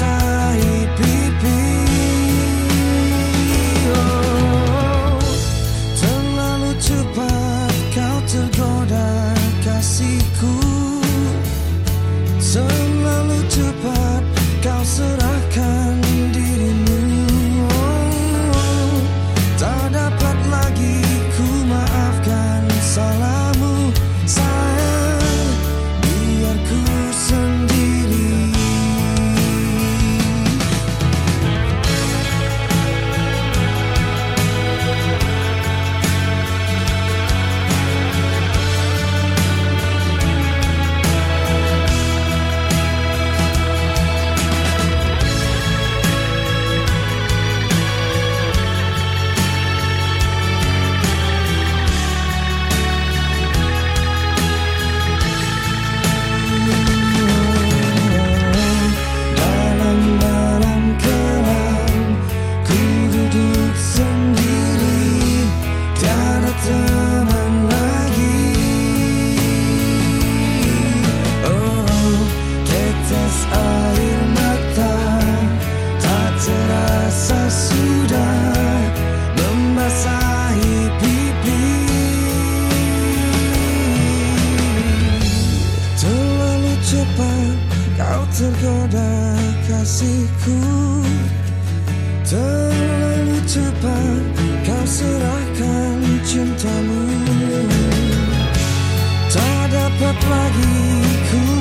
basahi pipi. Oh, Terlalu cepat kau tergoda kasihku. Terlalu cepat kau serahkan tergoda kasihku. Terlalu cepat kau serahkan cintamu. Tak dapat lagi ku